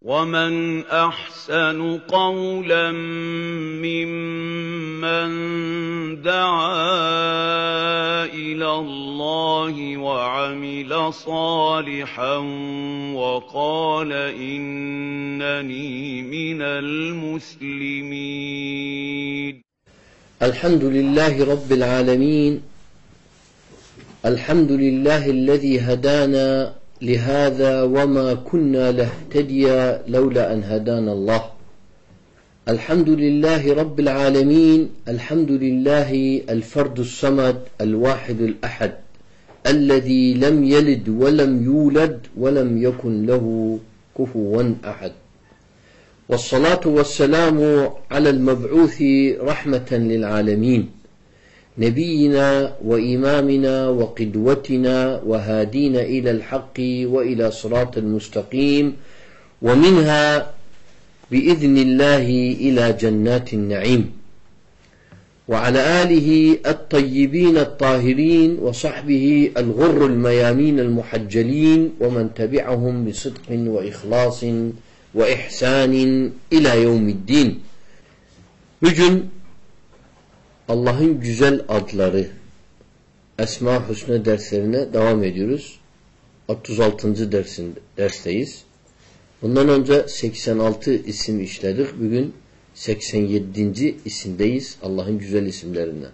وَمَنْ أَحْسَنُ قَوْلًا مِّمَّن دَعَا إِلَى اللَّهِ وَعَمِلَ صَالِحًا وَقَالَ إِنَّنِي مِنَ الْمُسْلِمِينَ الحمد لله رب العالمين الحمد لله الذي هدانا لهذا وما كنا لهتدي لولا أن هدانا الله. الحمد لله رب العالمين الحمد لله الفرد الصمد الواحد الأحد الذي لم يلد ولم يولد ولم يكن له كفوا أحد. والصلاة والسلام على المبعوث رحمة للعالمين. نبينا وإمامنا وقدوتنا وهادينا إلى الحق وإلى صراط المستقيم ومنها بإذن الله إلى جنات النعيم. وعلى آله الطيبين الطاهرين وصحبه الغر الميامين المحجلين ومن تبعهم بصدق وإخلاص وإحسان إلى يوم الدين. Bugün Allah'ın güzel adları Esma Hüsnü derslerine devam ediyoruz. 36. dersin, dersteyiz. Bundan önce 86 isim işledik. Bugün 87. isimdeyiz. Allah'ın güzel isimlerinden.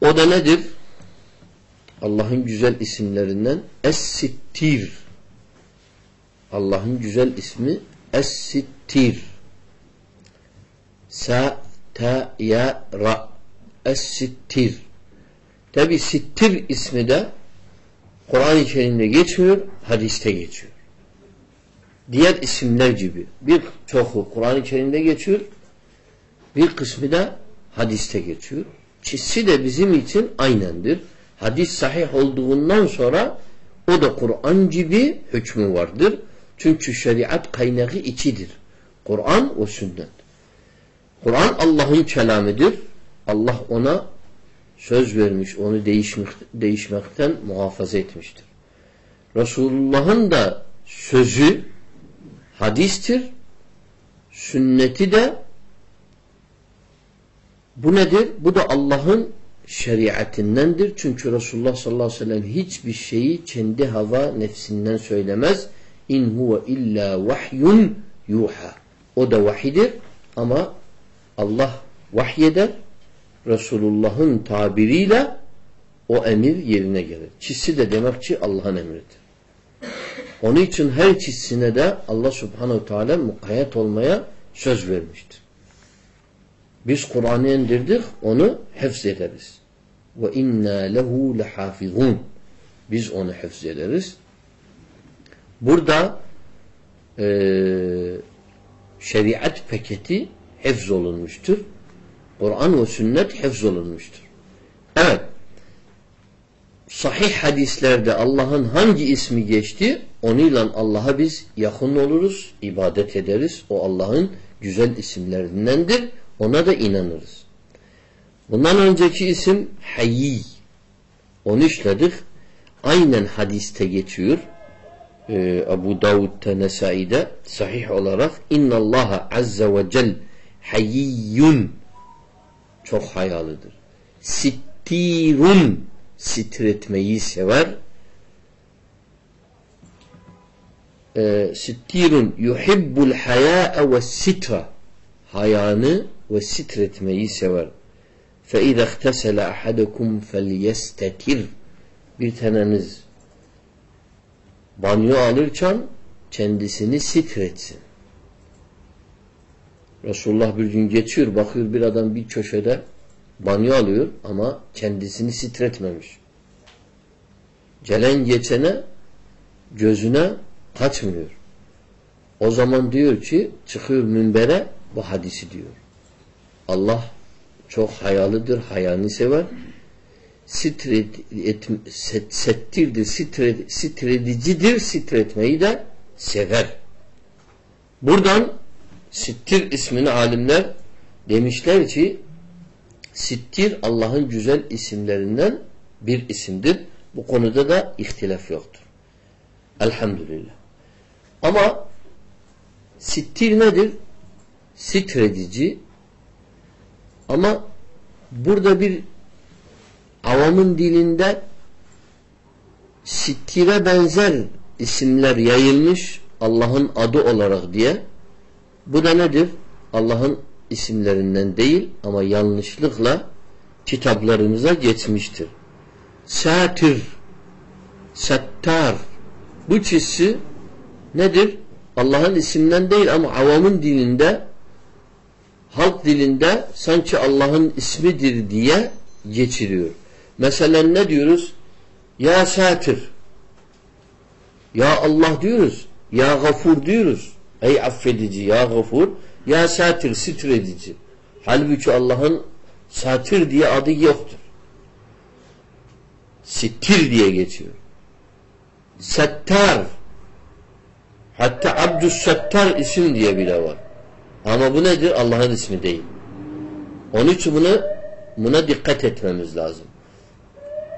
O da nedir? Allah'ın güzel isimlerinden Es-Sittir. Allah'ın güzel ismi Es-Sittir. Sa ta ya ra Es-Sittir. Tabi Sittir ismi de Kur'an-ı Kerim'de geçmiyor, hadiste geçiyor. Diğer isimler gibi. Bir çoğu Kur'an-ı Kerim'de geçiyor, bir kısmı da hadiste geçiyor. Çizsi de bizim için aynendir. Hadis sahih olduğundan sonra o da Kur'an gibi hükmü vardır. Çünkü şeriat kaynağı içidir. Kur'an o sünnet. Kur'an Allah'ın kelamıdır. Allah ona söz vermiş, onu değişmek, değişmekten muhafaza etmiştir. Resulullah'ın da sözü hadistir, sünneti de bu nedir? Bu da Allah'ın şeriatindendir. Çünkü Resulullah sallallahu aleyhi ve sellem hiçbir şeyi kendi hava nefsinden söylemez. İn huve illa vahyun yuha. O da vahidir ama Allah vahyeder. Resulullah'ın tabiriyle o emir yerine gelir. Çizsi de demek ki Allah'ın emridir. Onun için her çizsine de Allah subhanehu teala mukayyet olmaya söz vermiştir. Biz Kur'an'ı indirdik, onu hafız ederiz. Ve inna lehu lehafizun. Biz onu hafız ederiz. Burada e, şeriat paketi hafız olunmuştur. Kur'an ve sünnet hafız olunmuştur. Evet. Sahih hadislerde Allah'ın hangi ismi geçti onunla Allah'a biz yakın oluruz, ibadet ederiz. O Allah'ın güzel isimlerindendir. Ona da inanırız. Bundan önceki isim Hayy. Onu işledik. Aynen hadiste geçiyor. Ee, Abu Davud'da, Nesai'de sahih olarak İnna Allaha azze ve cel hayyun çok hayalıdır. Sittirun sitretmeyi sever. Ee, sittirun yuhibbul hayâ'e ve sitra hayanı ve sitretmeyi sever. فَاِذَا اَخْتَسَلَ اَحَدَكُمْ فَلْيَسْتَتِرْ Bir taneniz banyo alırken kendisini sitretsin. Resulullah bir gün geçiyor, bakıyor bir adam bir köşede banyo alıyor ama kendisini sitretmemiş. Gelen geçene gözüne kaçmıyor. O zaman diyor ki çıkıyor minbere bu hadisi diyor. Allah çok hayalıdır, hayanı sever. Sitret, et, set, settirdir, sitret, sitredicidir, sitretmeyi de sever. Buradan Sittir ismini alimler demişler ki Sittir Allah'ın güzel isimlerinden bir isimdir. Bu konuda da ihtilaf yoktur. Elhamdülillah. Ama sittir nedir? Sitredici. Ama burada bir avamın dilinde sittire benzer isimler yayılmış Allah'ın adı olarak diye. Bu da nedir? Allah'ın isimlerinden değil ama yanlışlıkla kitaplarımıza geçmiştir. Satir, Settar bu çizsi nedir? Allah'ın isimden değil ama avamın dilinde halk dilinde sanki Allah'ın ismidir diye geçiriyor. Mesela ne diyoruz? Ya Satir Ya Allah diyoruz. Ya Gafur diyoruz. Ey affedici ya Gafur. Ya Satir sitredici. Halbuki Allah'ın Satir diye adı yoktur. Sittir diye geçiyor. Settar hatta Abdus Settar isim diye bile var. Ama bu nedir? Allah'ın ismi değil. Onun için bunu buna dikkat etmemiz lazım.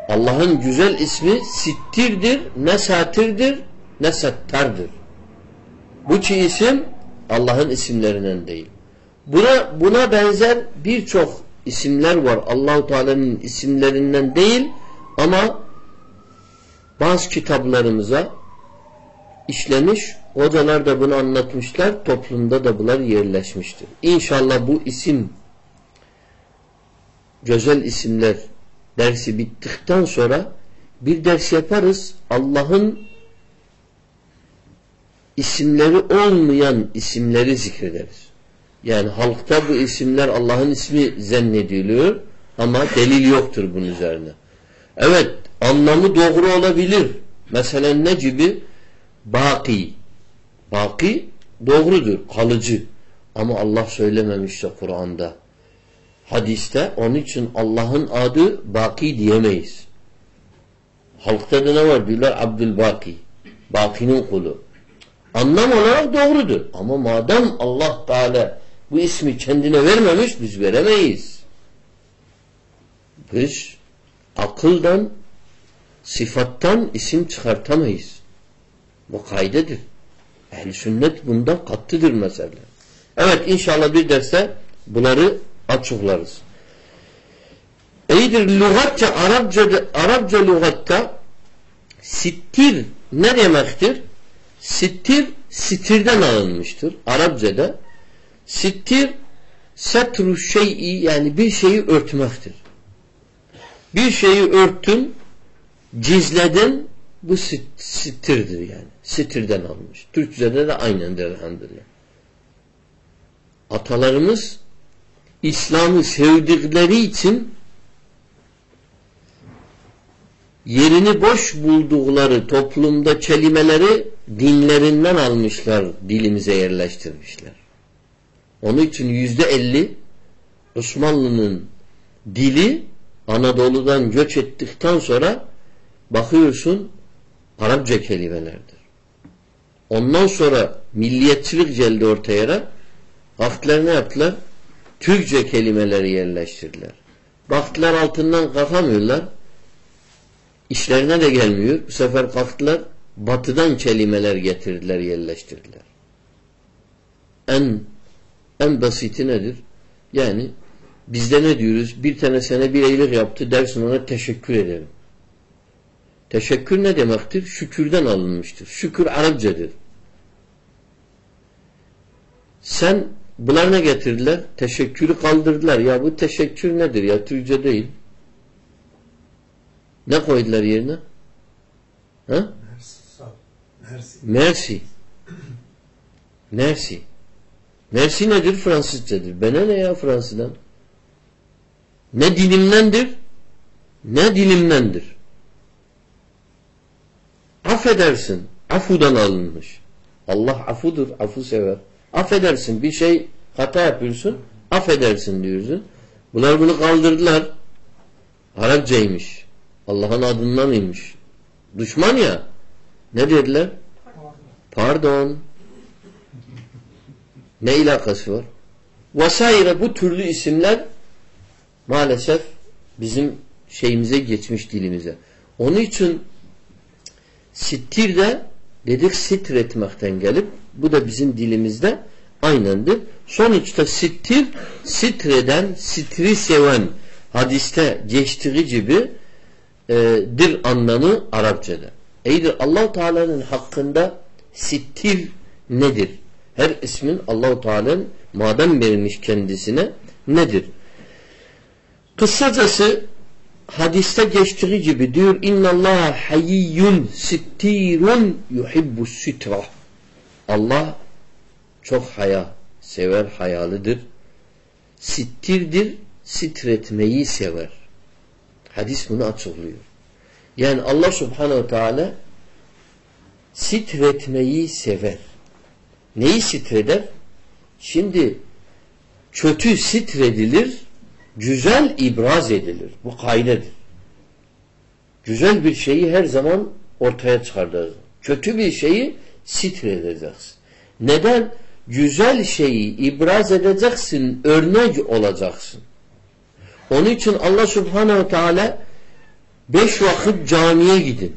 Allah'ın güzel ismi sittirdir, ne satirdir, ne settardır. Bu iki isim Allah'ın isimlerinden değil. Buna buna benzer birçok isimler var. Allahu Teala'nın isimlerinden değil ama bazı kitaplarımıza işlemiş. Hocalar da bunu anlatmışlar. Toplumda da bunlar yerleşmiştir. İnşallah bu isim güzel isimler dersi bittikten sonra bir ders yaparız. Allah'ın isimleri olmayan isimleri zikrederiz. Yani halkta bu isimler Allah'ın ismi zannediliyor ama delil yoktur bunun üzerine. Evet anlamı doğru olabilir. Mesela ne gibi? Baki. Baki doğrudur, kalıcı. Ama Allah söylememişse Kur'an'da. Hadiste onun için Allah'ın adı Baki diyemeyiz. Halkta da ne var? Diyorlar Abdülbaki. Baki'nin kulu. Anlam olarak doğrudur. Ama madem Allah Teala bu ismi kendine vermemiş biz veremeyiz. Biz akıldan sıfattan isim çıkartamayız. Bu kaydedir. Ehl-i sünnet bundan kattıdır mesela. Evet inşallah bir derste bunları açıklarız. İyidir lügatça Arapça Arapça lügatta sittir ne demektir? Sittir sitirden alınmıştır. Arapçada sittir setru şey'i yani bir şeyi örtmektir. Bir şeyi örttün cizledin bu sit, sitirdir yani. Sitirden almış. Türkçe'de de aynendir elhamdülillah. Atalarımız İslam'ı sevdikleri için yerini boş buldukları toplumda kelimeleri dinlerinden almışlar, dilimize yerleştirmişler. Onun için yüzde elli Osmanlı'nın dili Anadolu'dan göç ettikten sonra bakıyorsun Arapça kelimelerdir. Ondan sonra milliyetçilik geldi ortaya. Kalktılar ne yaptılar? Türkçe kelimeleri yerleştirdiler. Baktılar altından kalkamıyorlar. İşlerine de gelmiyor. Bu sefer kalktılar batıdan kelimeler getirdiler, yerleştirdiler. En en basiti nedir? Yani bizde ne diyoruz? Bir tane sana bir iyilik yaptı dersin ona teşekkür ederim. Teşekkür ne demektir? Şükürden alınmıştır. Şükür Arapçadır. Sen bunlar ne getirdiler? Teşekkürü kaldırdılar. Ya bu teşekkür nedir ya? Türkçe değil. Ne koydular yerine? Ha? Merci. Merci. Merci nedir? Fransızcadır. Bana ne ya Fransızdan? Ne dilimdendir? Ne dilimdendir? Affedersin. Afudan alınmış. Allah afudur. Afu sever. Affedersin. Bir şey hata yapıyorsun. Affedersin diyorsun. Bunlar bunu kaldırdılar. Arapçaymış. Allah'ın adından imiş. Düşman ya. Ne dediler? Pardon. Ne ilakası var? Vesaire bu türlü isimler maalesef bizim şeyimize geçmiş dilimize. Onun için sittir de dedik sitretmekten gelip bu da bizim dilimizde aynendir. Sonuçta sittir sitreden sitri seven hadiste geçtiği gibi e, dir anlamı Arapçada. İyidir allah Teala'nın hakkında sittir nedir? Her ismin Allahu Teala'nın madem verilmiş kendisine nedir? Kısacası hadiste geçtiği gibi diyor inna Allah hayyun sittirun yuhibbu sitra. Allah çok haya sever hayalıdır. Sittirdir sitretmeyi sever. Hadis bunu açıklıyor. Yani Allah subhanehu teala sitretmeyi sever. Neyi sitreder? Şimdi kötü sitredilir, güzel ibraz edilir. Bu kaidedir. Güzel bir şeyi her zaman ortaya çıkarırız. Kötü bir şeyi sitredeceksin. Neden? Güzel şeyi ibraz edeceksin, örnek olacaksın. Onun için Allah subhanehu teala beş vakit camiye gidin.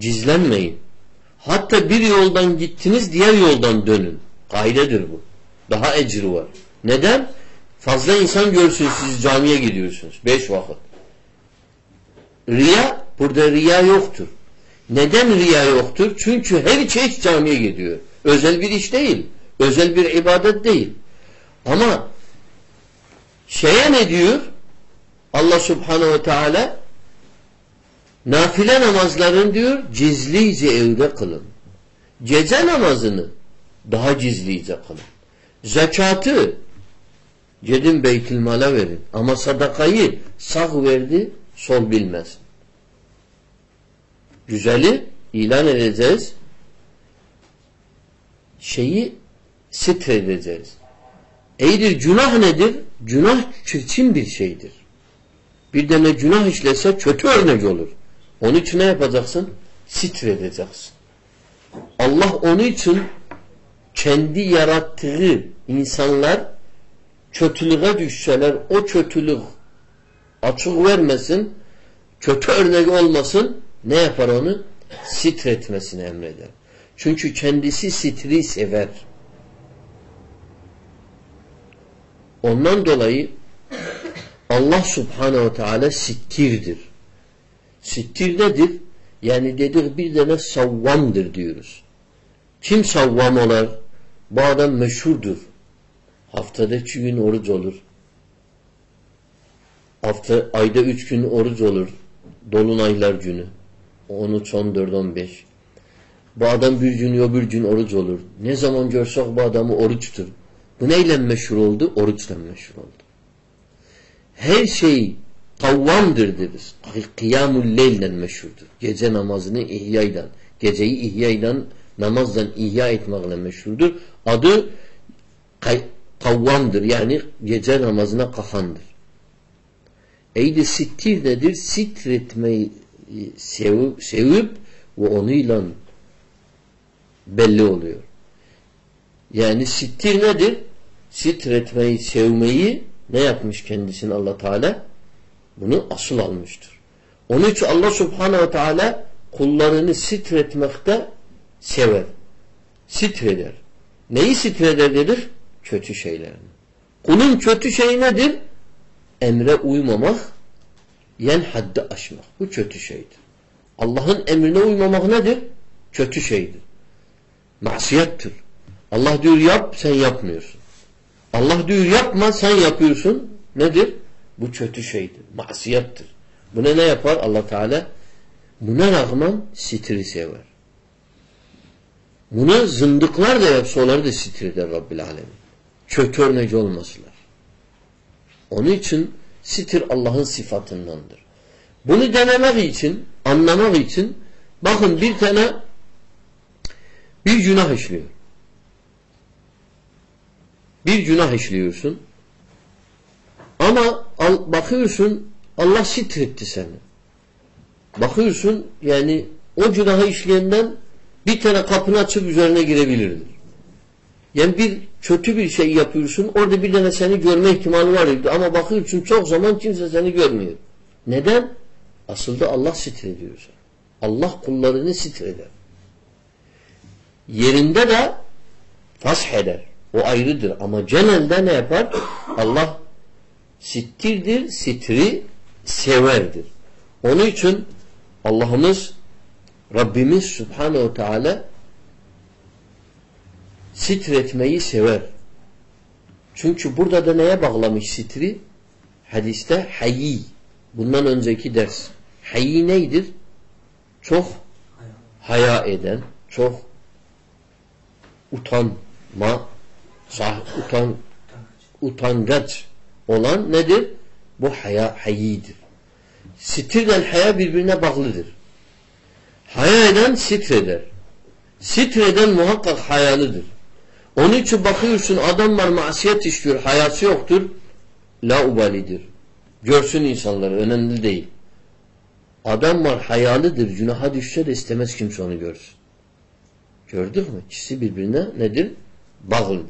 Gizlenmeyin. Hatta bir yoldan gittiniz diğer yoldan dönün. Kaidedir bu. Daha ecri var. Neden? Fazla insan görsün siz camiye gidiyorsunuz. Beş vakit. Riya, burada riya yoktur. Neden riya yoktur? Çünkü her çeşit camiye gidiyor. Özel bir iş değil. Özel bir ibadet değil. Ama şeye ne diyor? Allah subhanehu ve teala nafile namazların diyor cizlice evde kılın. Gece namazını daha cizlice kılın. Zekatı cedin beytilmala verin. Ama sadakayı sağ verdi sol bilmez. Güzeli ilan edeceğiz. Şeyi sitredeceğiz. Eydir günah nedir? Günah çirkin bir şeydir. Bir tane günah işlese kötü örnek olur. Onun için ne yapacaksın? Sitredeceksin. Allah onun için kendi yarattığı insanlar kötülüğe düşseler o kötülük açık vermesin, kötü örnek olmasın ne yapar onu? Sitretmesini emreder. Çünkü kendisi sitri sever. Ondan dolayı Allah subhanehu teala sittirdir. Sittir nedir? Yani dedik bir tane savvamdır diyoruz. Kim savvam olar? Bu adam meşhurdur. Haftada iki gün oruç olur. Hafta, ayda üç gün oruç olur. Dolunaylar günü. 13, 14, 15. Bu adam bir gün öbür gün oruç olur. Ne zaman görsek bu adamı oruçtur. Bu neyle meşhur oldu? Oruçla meşhur oldu. Her şey kavvamdır deriz. Kıyamul leyle meşhurdur. Gece namazını ihyayla, geceyi ihyayla, namazdan ihya etmekle meşhurdur. Adı kavvamdır. Yani gece namazına kafandır. Eydi sittir nedir? Sitretmeyi sevip, sevip ve onunla belli oluyor. Yani sittir nedir? Sitretmeyi, sevmeyi ne yapmış kendisini allah Teala? Bunu asıl almıştır. Onun için Allah subhanehu teala kullarını sitretmekte sever. Sitreder. Neyi sitreder dedir? Kötü şeylerini. Kulun kötü şey nedir? Emre uymamak, yen haddi aşmak. Bu kötü şeydir. Allah'ın emrine uymamak nedir? Kötü şeydir. Masiyettir. Allah diyor yap, sen yapmıyorsun. Allah diyor yapma, sen yapıyorsun. Nedir? Bu kötü şeydir. Masiyettir. Buna ne yapar allah Teala? Buna rağmen sitri sever. Buna zındıklar da yapsa onları da sitir Rabbil Alemin. Kötü örnek olmasılar. Onun için sitir Allah'ın sıfatındandır. Bunu denemek için, anlamak için bakın bir tane bir günah işliyor. Bir günah işliyorsun. Ama bakıyorsun Allah sitretti seni. Bakıyorsun yani o günahı işleyenden bir tane kapını açıp üzerine girebilirdir. Yani bir kötü bir şey yapıyorsun orada bir tane seni görme ihtimali var. Ama bakıyorsun çok zaman kimse seni görmüyor. Neden? Aslında Allah sitrediyor seni. Allah kullarını sitreder. Yerinde de fash eder. O ayrıdır. Ama genelde ne yapar? Allah sittirdir, sitri severdir. Onun için Allah'ımız Rabbimiz Subhanahu Teala sitretmeyi sever. Çünkü burada da neye bağlamış sitri? Hadiste hayy. Bundan önceki ders. Hayy neydir? Çok haya eden, çok utanma, sah, utan, utangaç olan nedir? Bu haya hayyidir. Sitirden haya birbirine bağlıdır. Haya eden sitreder. Sitreden muhakkak hayalıdır. Onun için bakıyorsun adam var masiyet işliyor, hayası yoktur. La ubalidir. Görsün insanları, önemli değil. Adam var hayalıdır, günaha düşse de istemez kimse onu görsün. Gördük mü? İkisi birbirine nedir? Bağlıdır.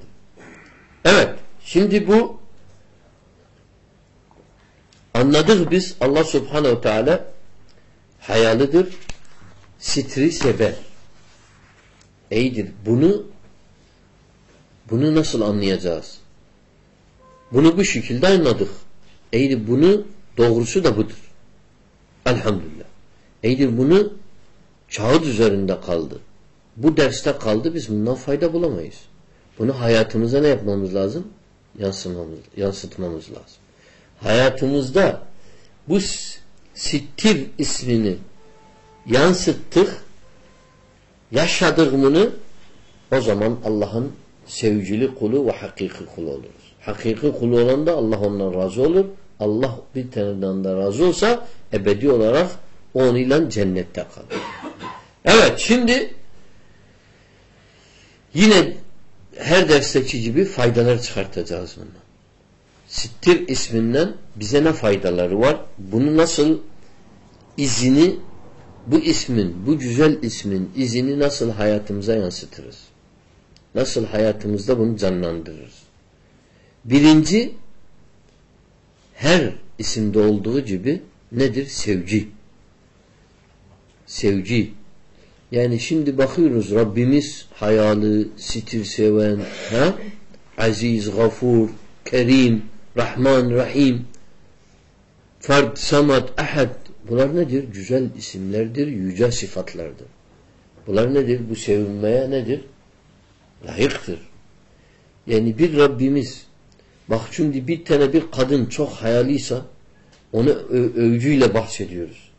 Evet, şimdi bu anladık biz Allah subhanehu teala hayalıdır, sitri sever. İyidir. Bunu bunu nasıl anlayacağız? Bunu bu şekilde anladık. İyidir. Bunu doğrusu da budur. Elhamdülillah. İyidir. Bunu kağıt üzerinde kaldı. Bu derste kaldı. Biz bundan fayda bulamayız. Bunu hayatımıza ne yapmamız lazım? Yansıtmamız, yansıtmamız lazım. Hayatımızda bu sittir ismini yansıttık, yaşadığımını o zaman Allah'ın sevgili kulu ve hakiki kulu oluruz. Hakiki kulu olan da Allah ondan razı olur. Allah bir taneden de razı olsa ebedi olarak onunla cennette kalır. Evet şimdi yine her dersteki gibi faydalar çıkartacağız bundan. Sittir isminden bize ne faydaları var? Bunu nasıl izini bu ismin, bu güzel ismin izini nasıl hayatımıza yansıtırız? Nasıl hayatımızda bunu canlandırırız? Birinci, her isimde olduğu gibi nedir? Sevgi. Sevgi. Yani şimdi bakıyoruz Rabbimiz hayalı, sitir seven, ha? aziz, gafur, kerim, rahman, rahim, fard, samat, ahad. Bunlar nedir? Güzel isimlerdir, yüce sıfatlardır. Bunlar nedir? Bu sevilmeye nedir? Layıktır. Yani bir Rabbimiz bak şimdi bir tane bir kadın çok hayaliysa onu övgüyle bahsediyoruz.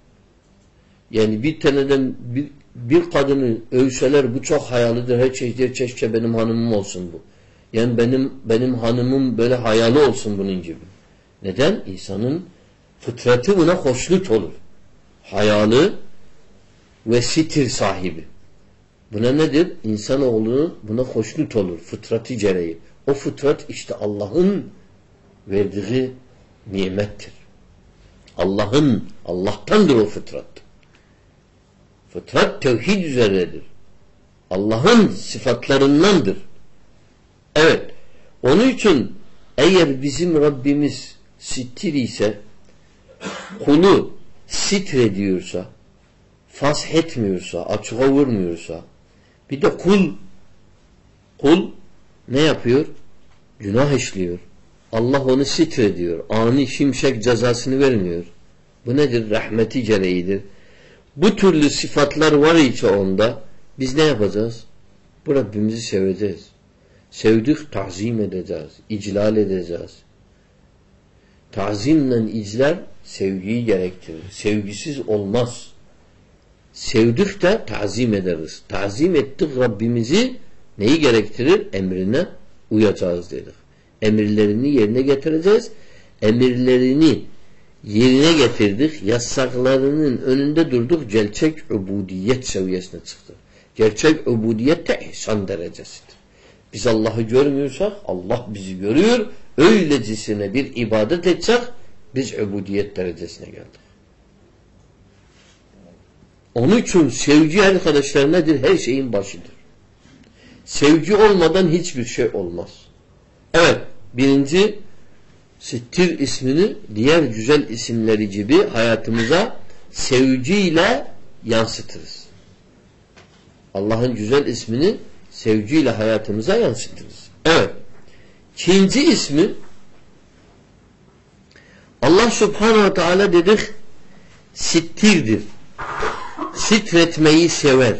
Yani bir taneden bir, bir kadını övseler bu çok hayalıdır. Her şey der keşke benim hanımım olsun bu. Yani benim benim hanımım böyle hayalı olsun bunun gibi. Neden? İnsanın fıtratı buna hoşnut olur. Hayalı ve sitir sahibi. Buna nedir? İnsanoğlu buna hoşnut olur. Fıtratı gereği. O fıtrat işte Allah'ın verdiği nimettir. Allah'ın, Allah'tandır o fıtrat. Fıtrat tevhid üzeredir. Allah'ın sıfatlarındandır. Evet. Onun için eğer bizim Rabbimiz sittir ise kulu sitrediyorsa fash etmiyorsa, açığa vurmuyorsa bir de kul kul ne yapıyor? Günah işliyor. Allah onu sitrediyor. Ani şimşek cezasını vermiyor. Bu nedir? Rahmeti gereğidir. Bu türlü sıfatlar var ise onda biz ne yapacağız? Bu Rabbimizi seveceğiz. Sevdik, tazim edeceğiz. iclal edeceğiz. Tazimle iclal sevgiyi gerektirir. Sevgisiz olmaz. Sevdik de tazim ederiz. Tazim ettik Rabbimizi neyi gerektirir? Emrine uyacağız dedik. Emirlerini yerine getireceğiz. Emirlerini yerine getirdik. Yasaklarının önünde durduk. Gerçek ubudiyet seviyesine çıktık. Gerçek ubudiyet de ihsan derecesidir. Biz Allah'ı görmüyorsak Allah bizi görüyor. Öylecisine bir ibadet etsek biz ubudiyet derecesine geldik. Onun için sevgi arkadaşlar nedir? Her şeyin başıdır. Sevgi olmadan hiçbir şey olmaz. Evet, birinci Sittir ismini diğer güzel isimleri gibi hayatımıza sevgiyle yansıtırız. Allah'ın güzel ismini sevgiyle hayatımıza yansıtırız. Evet. İkinci ismi Allah subhanahu ve teala dedik sittirdir. Sitretmeyi sever.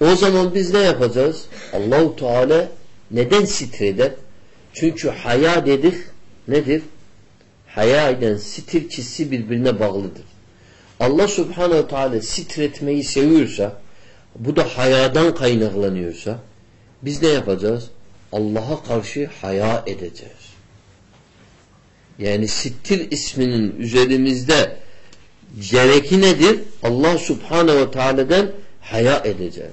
O zaman biz ne yapacağız? Allahu Teala neden sitreder? Çünkü haya dedik nedir? Haya eden sitir çizsi birbirine bağlıdır. Allah subhanehu teala sitretmeyi seviyorsa bu da hayadan kaynaklanıyorsa biz ne yapacağız? Allah'a karşı haya edeceğiz. Yani sittir isminin üzerimizde gereki nedir? Allah subhanehu ve teala'dan haya edeceğiz.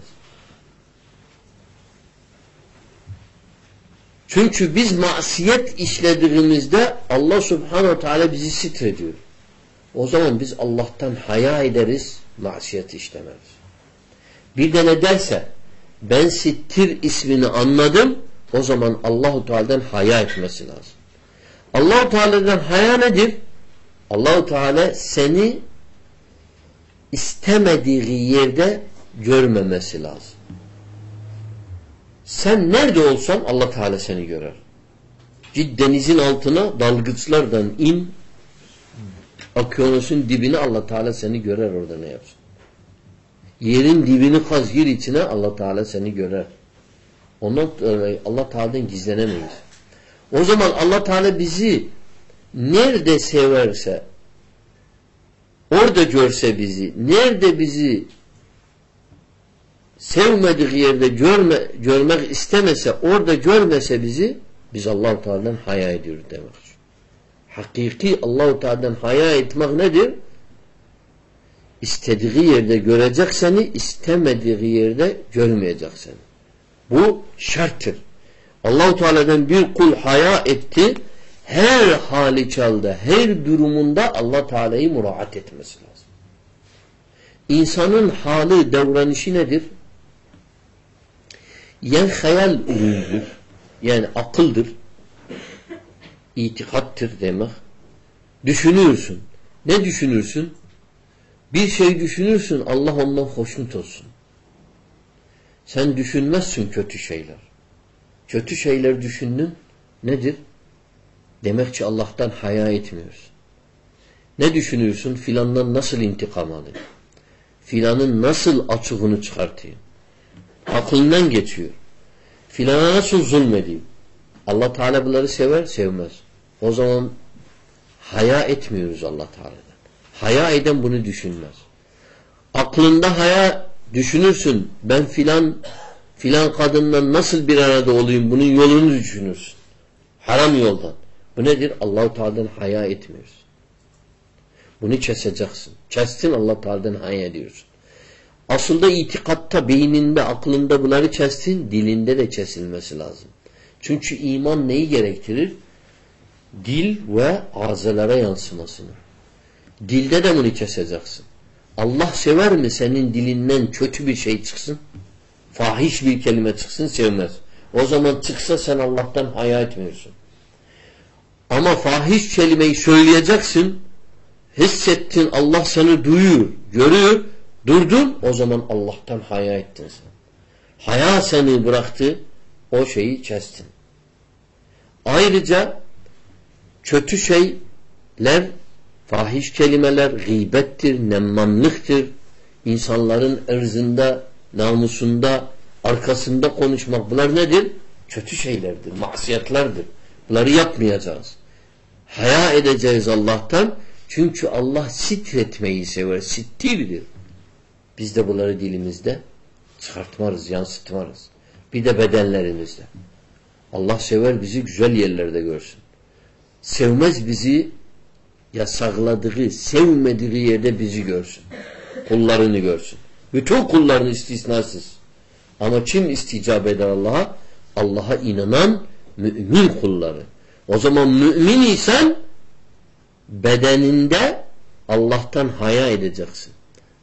Çünkü biz masiyet işlediğimizde Allah subhanehu ve teala bizi sitrediyor. O zaman biz Allah'tan haya ederiz, masiyet işlemeriz. Bir de ne derse ben sittir ismini anladım o zaman Allahu Teala'dan haya etmesi lazım. Allahu Teala'dan haya nedir? Allahu Teala seni istemediği yerde görmemesi lazım. Sen nerede olsan Allah Teala seni görer. Denizin altına dalgıçlardan in okyanusun dibine Allah Teala seni görer orada ne yapsın. Yerin dibini kaz gir içine Allah Teala seni görer. Ondan Allah Teala'dan gizlenemeyiz. O zaman Allah Teala bizi nerede severse orada görse bizi, nerede bizi sevmediği yerde görme, görmek istemese, orada görmese bizi, biz Allah-u Teala'dan haya ediyoruz demek. Hakiki Allah-u Teala'dan haya etmek nedir? İstediği yerde görecek seni, istemediği yerde görmeyecek seni. Bu şarttır. Allah-u Teala'dan bir kul haya etti, her hali çaldı, her durumunda Allah Teala'yı muraat etmesi lazım. İnsanın hali, davranışı nedir? Ya hayal üründür, yani akıldır, itikattır demek. Düşünüyorsun. Ne düşünürsün? Bir şey düşünürsün, Allah ondan hoşnut olsun. Sen düşünmezsin kötü şeyler. Kötü şeyler düşündün, nedir? Demek ki Allah'tan haya etmiyorsun. Ne düşünüyorsun? Filandan nasıl intikam alayım? Filanın nasıl açığını çıkartayım? Aklından geçiyor. Filana nasıl zulmedeyim? Allah Teala bunları sever, sevmez. O zaman haya etmiyoruz Allah Teala'dan. Haya eden bunu düşünmez. Aklında haya düşünürsün. Ben filan filan kadından nasıl bir arada olayım? Bunun yolunu düşünürsün. Haram yoldan. Bu nedir? Allah-u Teala'dan haya etmiyorsun. Bunu keseceksin. Kestin Allah Teala'dan haya ediyorsun. Aslında itikatta, beyninde, aklında bunları kestin, dilinde de kesilmesi lazım. Çünkü iman neyi gerektirir? Dil ve ağzalara yansımasını. Dilde de bunu keseceksin. Allah sever mi senin dilinden kötü bir şey çıksın? Fahiş bir kelime çıksın sevmez. O zaman çıksa sen Allah'tan haya etmiyorsun. Ama fahiş kelimeyi söyleyeceksin. Hissettin Allah seni duyuyor, görüyor. Durdun o zaman Allah'tan haya ettin sen. Haya seni bıraktı o şeyi kestin. Ayrıca kötü şeyler fahiş kelimeler gıybettir, nemmanlıktır. İnsanların ırzında, namusunda, arkasında konuşmak bunlar nedir? Kötü şeylerdir, masiyetlerdir. Bunları yapmayacağız. Haya edeceğiz Allah'tan. Çünkü Allah sitretmeyi sever. Sittirdir. Biz de bunları dilimizde çıkartmarız, yansıtmarız. Bir de bedenlerimizde. Allah sever bizi güzel yerlerde görsün. Sevmez bizi yasakladığı, sevmediği yerde bizi görsün. Kullarını görsün. Bütün kullarını istisnasız. Ama kim isticap eder Allah'a? Allah'a inanan mümin kulları. O zaman mümin isen bedeninde Allah'tan haya edeceksin.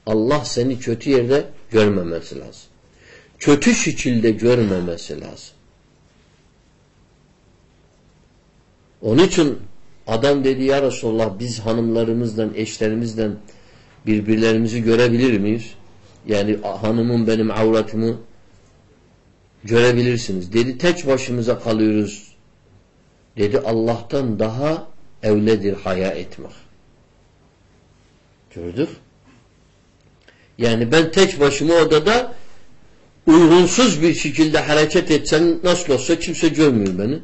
Allah seni kötü yerde görmemesi lazım. Kötü şekilde görmemesi lazım. Onun için adam dedi ya Resulullah biz hanımlarımızdan, eşlerimizden birbirlerimizi görebilir miyiz? Yani hanımın benim avratımı görebilirsiniz. Dedi tek başımıza kalıyoruz. Dedi Allah'tan daha evledir haya etmek. Gördük. Yani ben tek başıma odada uygunsuz bir şekilde hareket etsem nasıl olsa kimse görmüyor beni.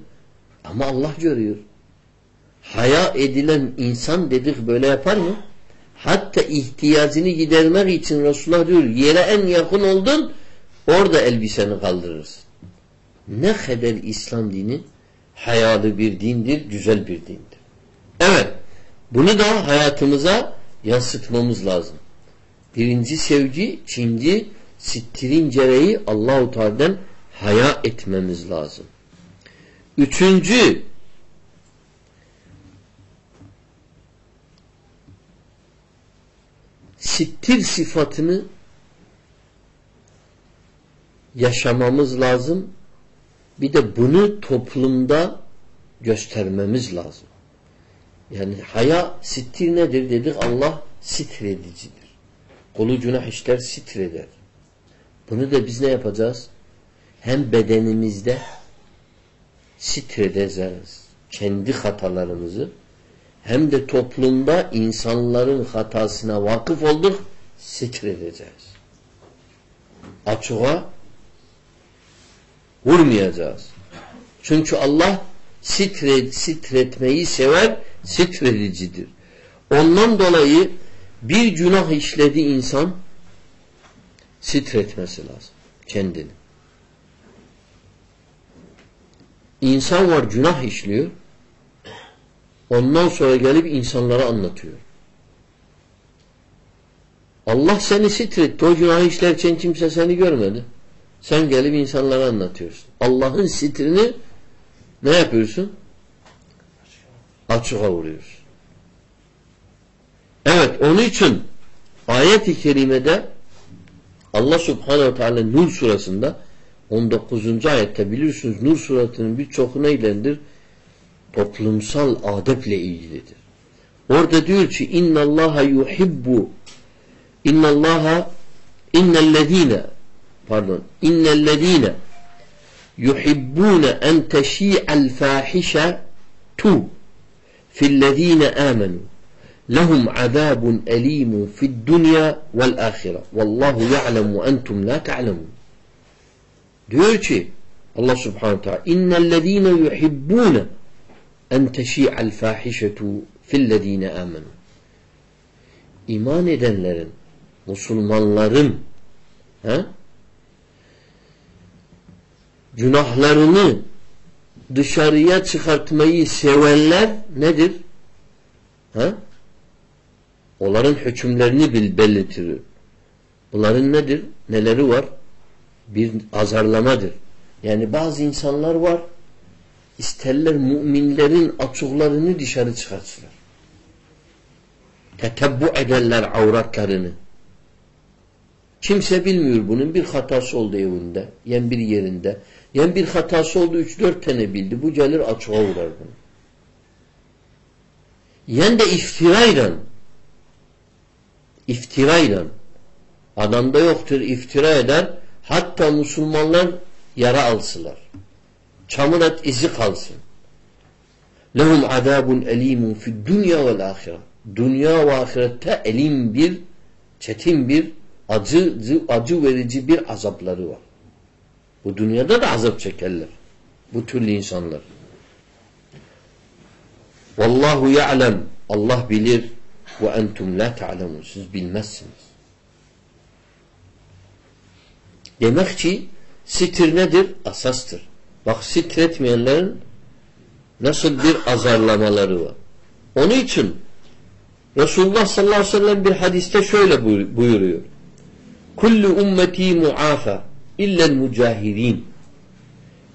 Ama Allah görüyor. Haya edilen insan dedik böyle yapar mı? Hatta ihtiyacını gidermek için Resulullah diyor yere en yakın oldun orada elbiseni kaldırırsın. Ne kadar İslam dini hayalı bir dindir, güzel bir dindir. Evet, bunu da hayatımıza yansıtmamız lazım. Birinci sevgi, ikinci sittirin gereği Allahu Teala'dan haya etmemiz lazım. Üçüncü sittir sıfatını yaşamamız lazım. Bir de bunu toplumda göstermemiz lazım. Yani haya sittir nedir dedik Allah sitredicidir. Kolu günah işler sitreder. Bunu da biz ne yapacağız? Hem bedenimizde sitredeceğiz. Kendi hatalarımızı hem de toplumda insanların hatasına vakıf olduk sitredeceğiz. Açığa vurmayacağız. Çünkü Allah sitret, sitretmeyi sever, sitredicidir. Ondan dolayı bir günah işledi insan sitretmesi lazım kendini. İnsan var günah işliyor. Ondan sonra gelip insanlara anlatıyor. Allah seni sitretti. O günah işlerken kimse seni görmedi. Sen gelip insanlara anlatıyorsun. Allah'ın sitrini ne yapıyorsun? Açığa vuruyorsun. Evet onun için ayet-i kerimede Allah subhanehu teala Nur surasında 19. ayette biliyorsunuz Nur suratının birçok neylendir? Toplumsal adeple ilgilidir. Orada diyor ki inna Allaha yuhibbu inna Allaha innellezine pardon innellezine yuhibbune en teşi'el fâhişe tu fillezine amenu lehum azabun elimun fid dunya vel ahire vallahu ya'lem ve entum la ta'lemun diyor ki Allah subhanahu teala innellezine yuhibbune en teşi'el fâhişetu fillezine amenu iman edenlerin Müslümanların he? günahlarını dışarıya çıkartmayı sevenler nedir? Ha? Onların hükümlerini bil belirtir. Bunların nedir? Neleri var? Bir azarlamadır. Yani bazı insanlar var isterler müminlerin açıklarını dışarı çıkartırlar. Tetebbu ederler avratlarını. Kimse bilmiyor bunun bir hatası oldu evinde, yen bir yerinde. Yen bir hatası oldu üç dört tane bildi. Bu gelir açığa uğrar bunu. Yen de iftirayla iftirayla adamda yoktur iftira eder hatta Müslümanlar yara alsılar. Çamur et izi kalsın. Lehum azabun elimun fi dünya vel ahire. Dünya ve ahirette elim bir, çetin bir, acı, acı verici bir azapları var. Bu dünyada da azap çekerler. Bu türlü insanlar. Vallahu ya'lem. Allah bilir ve entum la ta'lemun. Siz bilmezsiniz. Demek ki sitir nedir? Asastır. Bak sitretmeyenlerin nasıl bir azarlamaları var. Onun için Resulullah sallallahu aleyhi ve sellem bir hadiste şöyle buyuruyor. Kullu ummeti muafa illel mücahirin.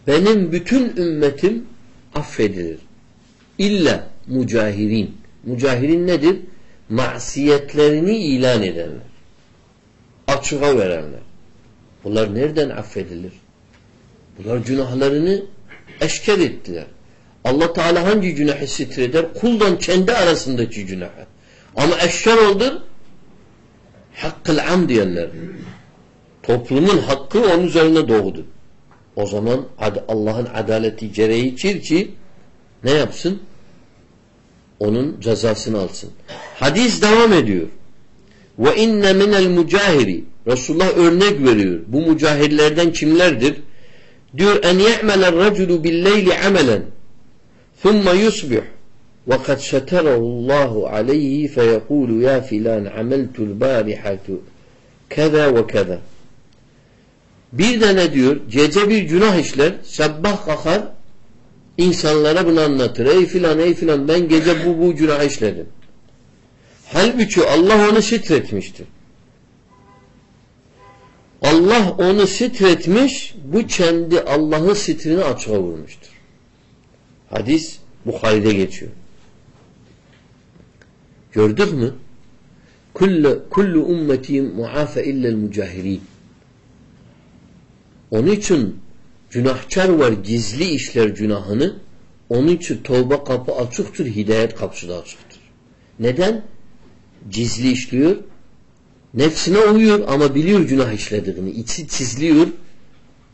Benim bütün ümmetim affedilir. İlla mücahirin. Mücahirin nedir? Masiyetlerini ilan edenler. Açığa verenler. Bunlar nereden affedilir? Bunlar günahlarını eşker ettiler. Allah Teala hangi günahı sitreder? Kuldan kendi arasındaki günahı. Ama eşker oldur hakkıl am diyenler. Toplumun hakkı onun üzerine doğdu. O zaman Allah'ın adaleti gereğidir ki ne yapsın? Onun cezasını alsın. Hadis devam ediyor. Ve inne minel mucahiri Resulullah örnek veriyor. Bu mücahirlerden kimlerdir? Diyor en ye'meler raculu billeyli amelen thumma yusbih ve kad seterallahu aleyhi feyekulu ya filan ameltul barihatu keza ve keza bir de ne diyor? Gece bir günah işler, sabah kalkar, insanlara bunu anlatır. Ey filan ey filan ben gece bu bu günah işledim. Halbuki Allah onu sitretmiştir. Allah onu sitretmiş, bu kendi Allah'ın sitrini açığa vurmuştur. Hadis Bukhari'de geçiyor. Gördük mü? Kullu, kullu ummeti muafe illel mücahirin. Onun için günahkar var gizli işler günahını onun için tövbe kapı açıktır, hidayet kapısı da açıktır. Neden? Gizli işliyor. Nefsine uyuyor ama biliyor günah işlediğini. İçi çizliyor.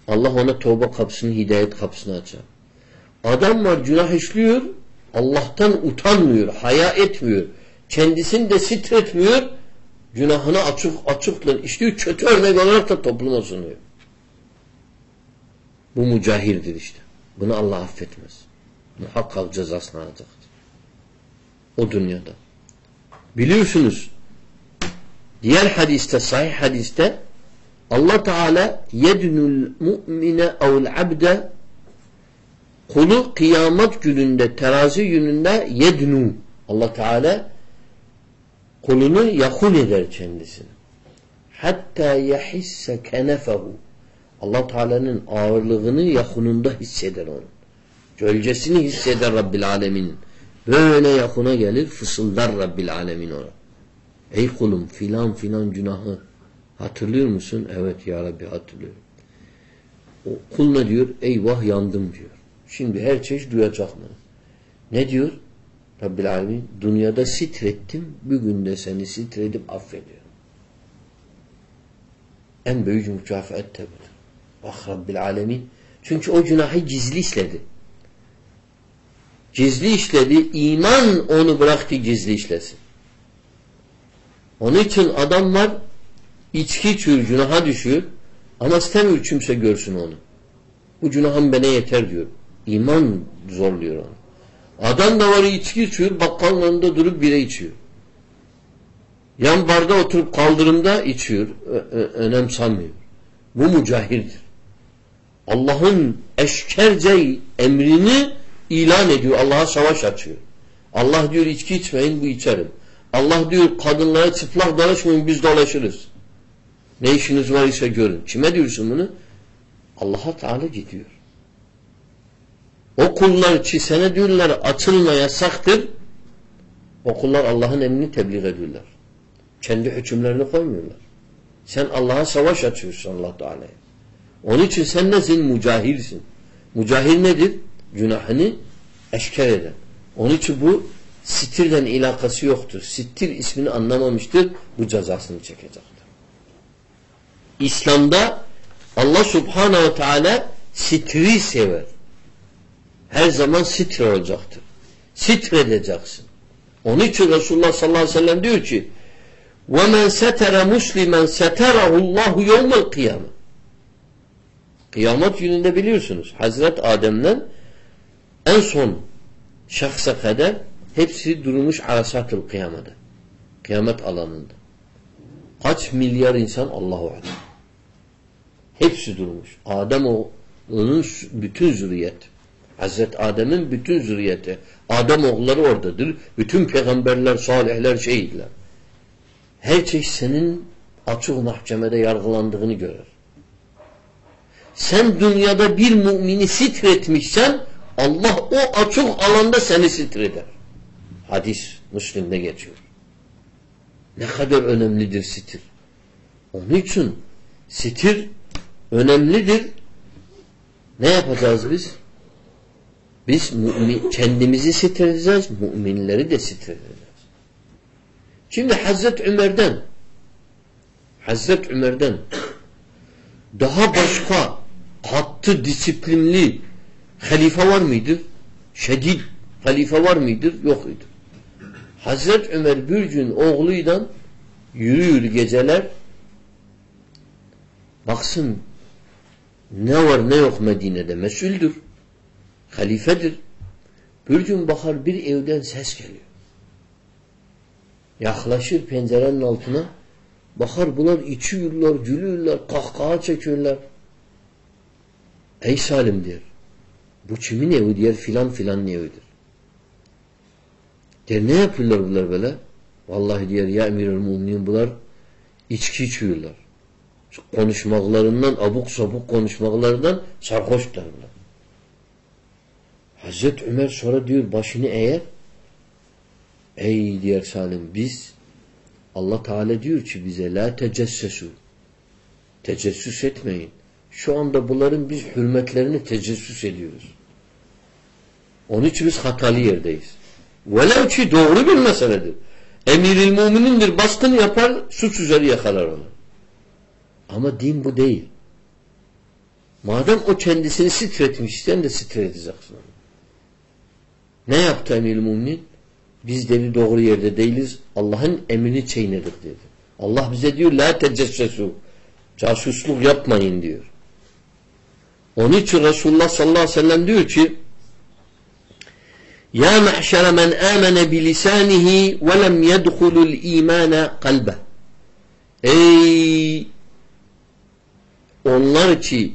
Allah ona tövbe kapısını, hidayet kapısını açar. Adam var günah işliyor. Allah'tan utanmıyor, haya etmiyor. Kendisini de sitretmiyor. Günahını açık açıkla işliyor. Kötü örnek olarak da topluma sunuyor. Bu mücahirdir işte. Bunu Allah affetmez. Muhakkak cezasını alacaktır. O dünyada. Biliyorsunuz diğer hadiste, sahih hadiste Allah Teala yednul mu'mine evl abde kulu kıyamet gününde terazi gününde yednu Allah Teala kulunu yakun eder kendisini. Hatta yahisse kenefehu Allah Teala'nın ağırlığını yakınında hisseder onu. Gölgesini hisseder Rabbil Alemin. Böyle yakına gelir fısıldar Rabbil Alemin ona. Ey kulum filan filan günahı hatırlıyor musun? Evet ya Rabbi hatırlıyorum. O kul ne diyor? Eyvah yandım diyor. Şimdi her çeşit duyacak mı? Ne diyor? Rabbil Alemin dünyada sitrettim bugün de seni sitredip affediyorum. En büyük mükafat budur. Bak Rabbil Alemin. Çünkü o günahı gizli işledi. Gizli işledi. iman onu bıraktı gizli işlesin. Onun için adam var içki içiyor, günaha düşüyor ama istemiyor kimse görsün onu. Bu günahım bana yeter diyor. İman zorluyor onu. Adam da var içki içiyor, bakkalın önünde durup bire içiyor. Yan barda oturup kaldırımda içiyor. Önem sanmıyor. Bu mücahirdir. Allah'ın eşkerce emrini ilan ediyor. Allah'a savaş açıyor. Allah diyor içki içmeyin bu içerim. Allah diyor kadınlara çıplak dolaşmayın biz dolaşırız. Ne işiniz var ise görün. Kime diyorsun bunu? Allah'a Teala gidiyor. O kullar ki diyorlar açılma yasaktır. O kullar Allah'ın emrini tebliğ ediyorlar. Kendi hükümlerini koymuyorlar. Sen Allah'a savaş açıyorsun Allah Teala'ya. Onun için sen nesin? Mücahirsin. Mücahir nedir? Günahını eşker eden. Onun için bu sitirden ilakası yoktur. Sittir ismini anlamamıştır. Bu cezasını çekecektir. İslam'da Allah subhanehu ve teala sitri sever. Her zaman sitir olacaktır. Sitredeceksin. Onun için Resulullah sallallahu aleyhi ve sellem diyor ki وَمَنْ سَتَرَ مُسْلِمًا سَتَرَهُ اللّٰهُ يَوْمَ الْقِيَامَةِ Kıyamet gününde biliyorsunuz Hazret Adem'den en son şahsa kadar hepsi durmuş arasatıl kıyamada. Kıyamet alanında. Kaç milyar insan Allahu alem. Hepsi durmuş. Adem oğlunun bütün zürriyet. Hazret Adem'in bütün zürriyeti. Adem oğulları oradadır. Bütün peygamberler, salihler, şehitler. Her şey senin açık mahkemede yargılandığını görür. Sen dünyada bir mümini sitretmişsen Allah o açık alanda seni sitreder. Hadis Müslim'de geçiyor. Ne kadar önemlidir sitir. Onun için sitir önemlidir. Ne yapacağız biz? Biz mümin, kendimizi sitredeceğiz, müminleri de sitredeceğiz. Şimdi Hazreti Ömer'den Hazreti Ömer'den daha başka katı, disiplinli halife var mıydı? Şedid halife var mıydır? Yok idi. Hazret Ömer bir gün oğluyla yürüyor geceler baksın ne var ne yok Medine'de mesuldür. Halifedir. Bir gün bakar bir evden ses geliyor. Yaklaşır pencerenin altına bakar bunlar içiyorlar, gülüyorlar, kahkaha çekiyorlar. Ey Salim der. Bu kimin evi diyor filan filan evidir. Der ne yapıyorlar bunlar böyle? Vallahi diyor ya emirül müminin bunlar içki içiyorlar. Konuşmaklarından, abuk sabuk konuşmaklarından sarhoşlar bunlar. Hazreti Ömer sonra diyor başını eğer Ey diğer Salim biz Allah Teala diyor ki bize la tecessesu tecessüs etmeyin. Şu anda bunların biz hürmetlerini tecessüs ediyoruz. Onun için biz hatalı yerdeyiz. Velev ki doğru bir meseledir. Emiril müminindir. Baskın yapar, suç üzeri yakalar onu. Ama din bu değil. Madem o kendisini sitretmiş, sen de sitredeceksin onu. Ne yaptı emir müminin? Biz dedi doğru yerde değiliz. Allah'ın emrini çiğnedik dedi. Allah bize diyor la tecessesu. Casusluk yapmayın diyor. Onun için Resulullah sallallahu aleyhi ve sellem diyor ki Ya me'şere men amene bilisanihi ve lem yedhulul imane kalbe. Ey onlar ki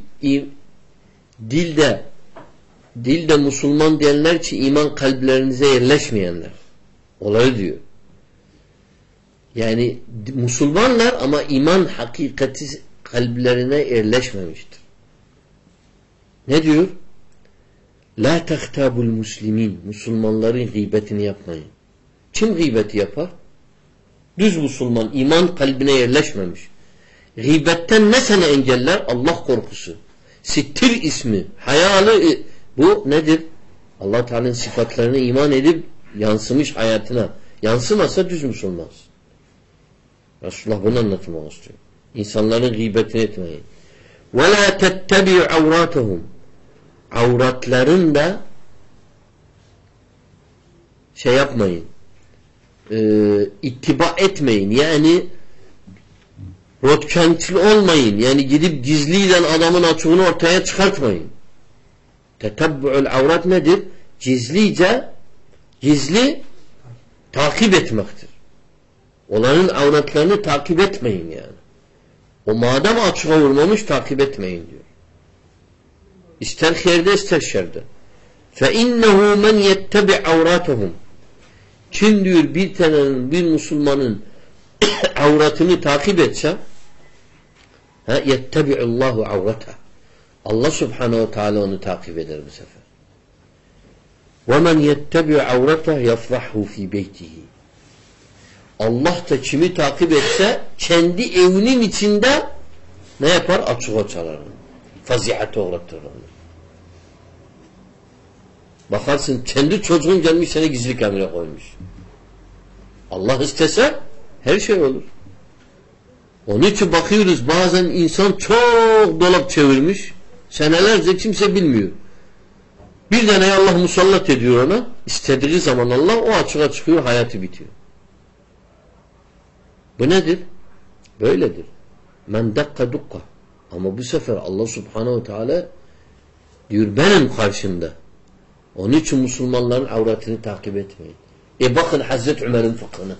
dilde dilde Müslüman diyenler ki iman kalplerinize yerleşmeyenler. Olayı diyor. Yani Müslümanlar ama iman hakikati kalplerine yerleşmemiştir. Ne diyor? La tehtabul muslimin. Müslümanların gıybetini yapmayın. Kim gıybeti yapar? Düz Müslüman. iman kalbine yerleşmemiş. Gıybetten ne seni engeller? Allah korkusu. Sittir ismi. Hayalı bu nedir? Allah Teala'nın sıfatlarına iman edip yansımış hayatına. Yansımasa düz Müslüman. Resulullah bunu anlatmak istiyor. İnsanların gıybetini etmeyin. وَلَا تَتَّبِعْ عَوْرَاتَهُمْ Avratların da şey yapmayın. E, ittiba etmeyin. Yani rotkentli olmayın. Yani gidip gizliden adamın açığını ortaya çıkartmayın. Tetebbu'l avrat nedir? Gizlice gizli takip etmektir. Onların avratlarını takip etmeyin yani. O madem açığa vurmamış takip etmeyin diyor. İster hayırda ister şerde. فَاِنَّهُ مَنْ يَتَّبِعْ avratahum. Kim diyor bir tanenin, bir Müslümanın avratını takip etse يَتَّبِعُ اللّٰهُ avratah. Allah subhanehu teala onu takip eder bu sefer. وَمَنْ يَتَّبِعْ عَوْرَتَهُ يَفْرَحُ ف۪ي بَيْتِهِ Allah da kimi takip etse kendi evinin içinde ne yapar? Açığa çalar onu. Fazihate uğratır onu. Bakarsın kendi çocuğun gelmiş seni gizli kamera koymuş. Allah istese her şey olur. Onun için bakıyoruz bazen insan çok dolap çevirmiş. Senelerce kimse bilmiyor. Bir tane Allah musallat ediyor ona. İstediği zaman Allah o açığa çıkıyor hayatı bitiyor. Bu nedir? Böyledir. Men dakka dukka. Ama bu sefer Allah subhanehu teala diyor benim karşımda. Onun için Müslümanların avratını takip etmeyin. E bakın Hazreti Ömer'in fıkhına.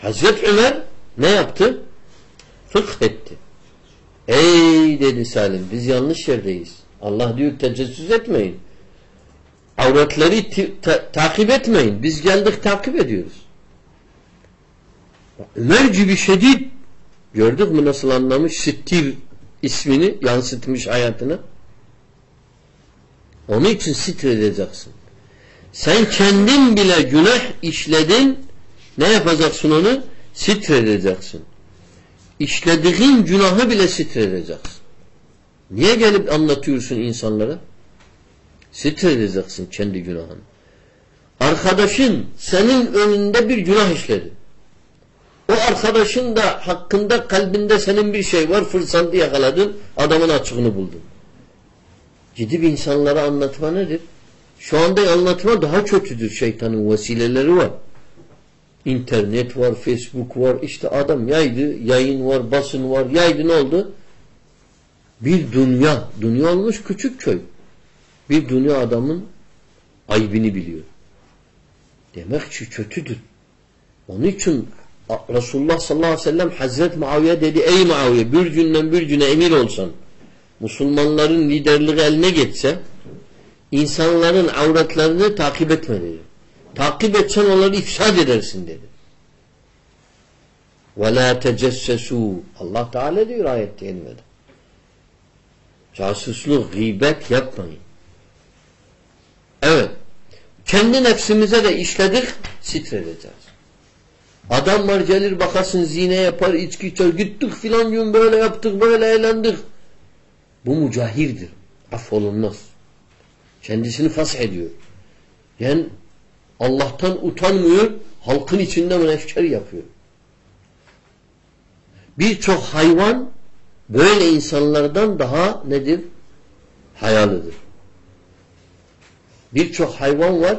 Hazreti Ömer ne yaptı? Fıkh etti. Ey dedi Salim biz yanlış yerdeyiz. Allah diyor tecessüs etmeyin. Avretleri ta takip etmeyin. Biz geldik takip ediyoruz. Ömer gibi şedid gördük mü nasıl anlamış? Sittir ismini yansıtmış hayatına. Onun için sitir edeceksin. Sen kendin bile günah işledin ne yapacaksın onu? Sitir edeceksin. İşlediğin günahı bile sitir edeceksin. Niye gelip anlatıyorsun insanlara? Sitir edeceksin kendi günahını. Arkadaşın senin önünde bir günah işledi. O arkadaşın da hakkında kalbinde senin bir şey var fırsatı yakaladın adamın açığını buldun. Gidip insanlara anlatma nedir? Şu anda anlatma daha kötüdür şeytanın vesileleri var. İnternet var, Facebook var. İşte adam yaydı, yayın var, basın var. Yaydı ne oldu? Bir dünya, dünya olmuş küçük köy. Bir dünya adamın aybini biliyor. Demek ki kötüdür. Onun için Resulullah sallallahu aleyhi ve sellem Hazret Muaviye dedi ey Muaviye bir günden bir güne emir olsan Müslümanların liderliği eline geçse insanların avratlarını takip etme dedi. Takip etsen onları ifsad edersin dedi. وَلَا تَجَسَّسُوا Allah Teala diyor ayette elmede. Casusluk, gıybet yapmayın. Evet. Kendi nefsimize de işledik, sitredeceğiz. Adam var gelir bakarsın zine yapar, içki içer, gittik filan gün böyle yaptık, böyle eğlendik. Bu mücahirdir. Affolunmaz. Kendisini fash ediyor. Yani Allah'tan utanmıyor, halkın içinde münefkar yapıyor. Birçok hayvan böyle insanlardan daha nedir? Hayalıdır. Birçok hayvan var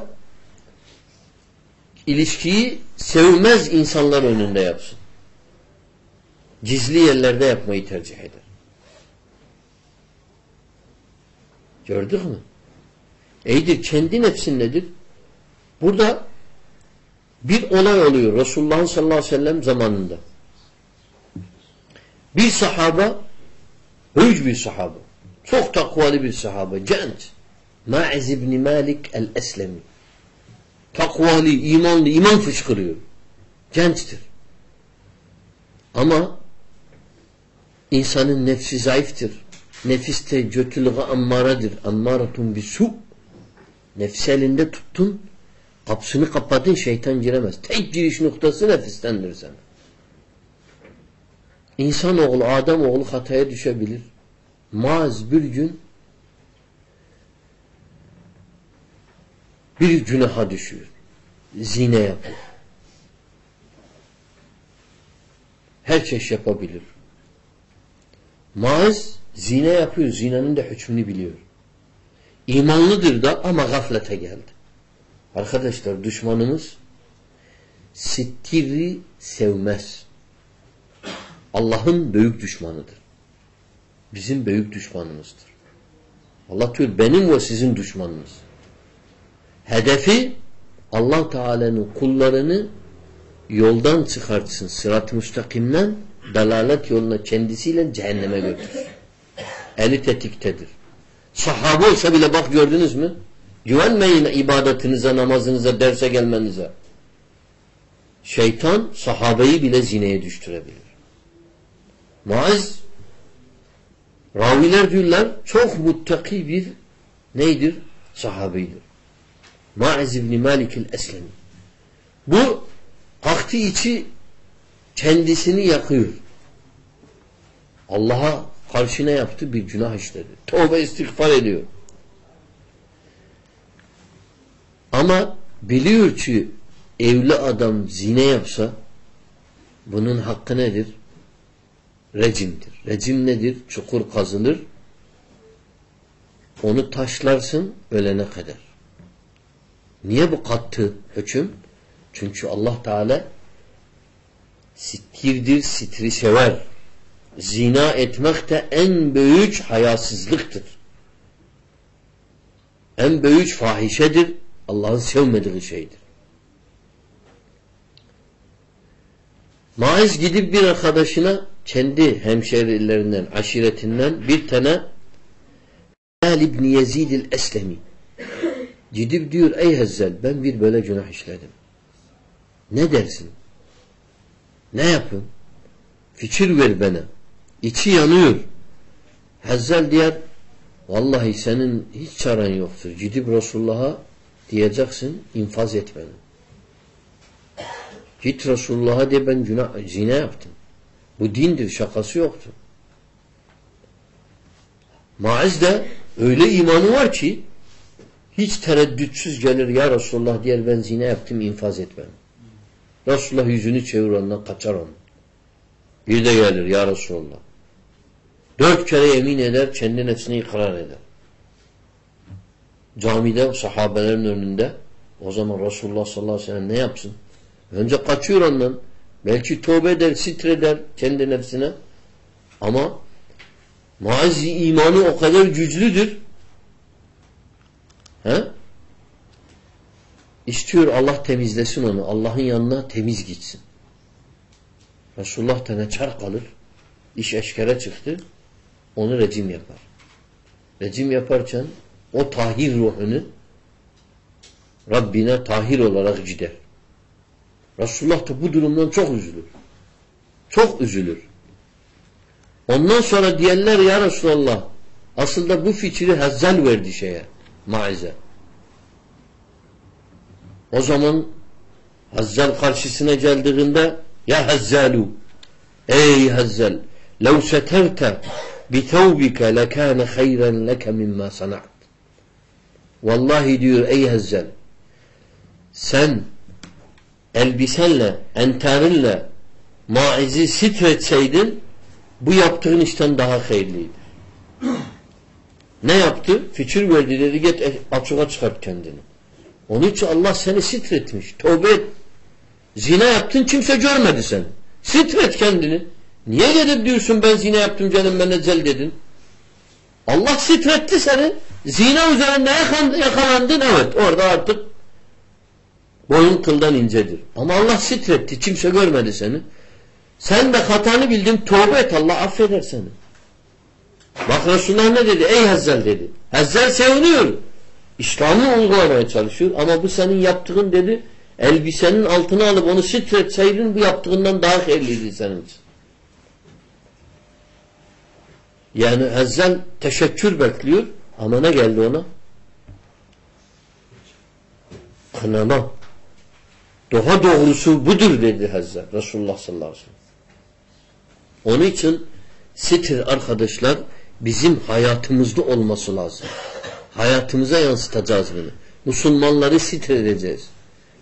ilişkiyi sevmez insanlar önünde yapsın. Gizli yerlerde yapmayı tercih eder. Gördük mü? Eydir kendi nefsin nedir? Burada bir olay oluyor Resulullah sallallahu aleyhi ve sellem zamanında. Bir sahaba hüc bir sahaba. Çok takvalı bir sahaba. Genç. Ma'iz ibn Malik el-Eslemi. Takvalı, imanlı, iman fışkırıyor. Gençtir. Ama insanın nefsi zayıftır. Nefis de kötülüğe ammaradır. Ammaratun bir su. Nefsi elinde tuttun, kapısını kapadın şeytan giremez. Tek giriş noktası nefistendir sana. İnsan oğlu, Adem oğlu hataya düşebilir. Maz bir gün bir günaha düşüyor. Zine yapıyor. Her çeşit yapabilir. Maz zine yapıyor. Zinenin de hükmünü biliyor. İmanlıdır da ama gaflete geldi. Arkadaşlar düşmanımız sittiri sevmez. Allah'ın büyük düşmanıdır. Bizim büyük düşmanımızdır. Allah diyor benim ve sizin düşmanınız. Hedefi Allah Teala'nın kullarını yoldan çıkartsın. Sırat-ı müstakimden dalalet yoluna kendisiyle cehenneme götürür. Eli tetiktedir. Sahabe olsa bile bak gördünüz mü? Güvenmeyin ibadetinize, namazınıza, derse gelmenize. Şeytan sahabeyi bile zineye düşürebilir. Muaz raviler diyorlar çok muttaki bir neydir? Sahabeydir. Muaz İbni Malik el-Eslemi. Bu kalktı içi kendisini yakıyor. Allah'a karşı ne yaptı? Bir günah işledi. Tövbe istiğfar ediyor. Ama biliyor ki evli adam zine yapsa bunun hakkı nedir? Recimdir. Recim nedir? Çukur kazılır. Onu taşlarsın ölene kadar. Niye bu kattı hüküm? Çünkü Allah Teala sittirdir, sitri sever. Zina etmek de en büyük hayasızlıktır. En büyük fahişedir. Allah'ın sevmediği şeydir. Maiz gidip bir arkadaşına kendi hemşerilerinden, aşiretinden bir tane Hezzel İbni Yezid el-Eslemi gidip diyor ey Hezzel ben bir böyle günah işledim. Ne dersin? Ne yapın? Fikir ver bana. İçi yanıyor. Hezzel diyor vallahi senin hiç çaren yoktur. Gidip Resulullah'a diyeceksin infaz et beni. Git Resulullah'a de ben günah, zina yaptım. Bu dindir şakası yoktur. Maiz de öyle imanı var ki hiç tereddütsüz gelir ya Resulullah diyer ben zina yaptım infaz et beni. Resulullah yüzünü çevir ondan kaçar onu. Bir de gelir ya Resulullah. Dört kere yemin eder kendi nefsine ikrar eder. camide sahabelerin önünde o zaman Resulullah sallallahu aleyhi ve sellem ne yapsın? Önce kaçıyor ondan. Belki tövbe eder, sitreder kendi nefsine. Ama Muazzi imanı o kadar güçlüdür. He? İstiyor Allah temizlesin onu. Allah'ın yanına temiz gitsin. Resulullah da çar kalır. İş eşkere çıktı. Onu rejim yapar. Rejim yaparken o tahir ruhunu Rabbine tahir olarak gider. Resulullah da bu durumdan çok üzülür. Çok üzülür. Ondan sonra diyenler ya Resulallah aslında bu fikri Hezzal verdi şeye maize. O zaman Hazzel karşısına geldiğinde ya Hazzalu ey Hazzel lev seterte bitevbike lekâne hayren leke mimma sanat. Vallahi diyor ey Hazzel sen elbisenle, entarinle maizi sitretseydin bu yaptığın işten daha hayırlıydı ne yaptı? Fikir verdi dedi git açığa çıkart kendini. Onun için Allah seni sitretmiş. Tövbe et. Zina yaptın kimse görmedi seni. Sitret kendini. Niye gelip diyorsun ben zina yaptım canım ben ecel dedin. Allah sitretti seni. Zina üzerinde yakalandın evet orada artık boyun kıldan incedir. Ama Allah sitretti kimse görmedi seni. Sen de hatanı bildin tövbe et Allah affeder seni. Bak Resulullah ne dedi? Ey Hezzal dedi. Hezzal seviniyor. İslam'ı uygulamaya çalışıyor ama bu senin yaptığın dedi elbisenin altına alıp onu sitretseydin bu yaptığından daha hayırlıydı senin için. Yani Hezzal teşekkür bekliyor ama ne geldi ona? Kınama. Daha doğrusu budur dedi Hezzal Resulullah sallallahu aleyhi ve sellem. Onun için sitir arkadaşlar bizim hayatımızda olması lazım. Hayatımıza yansıtacağız bunu. Müslümanları sitir edeceğiz.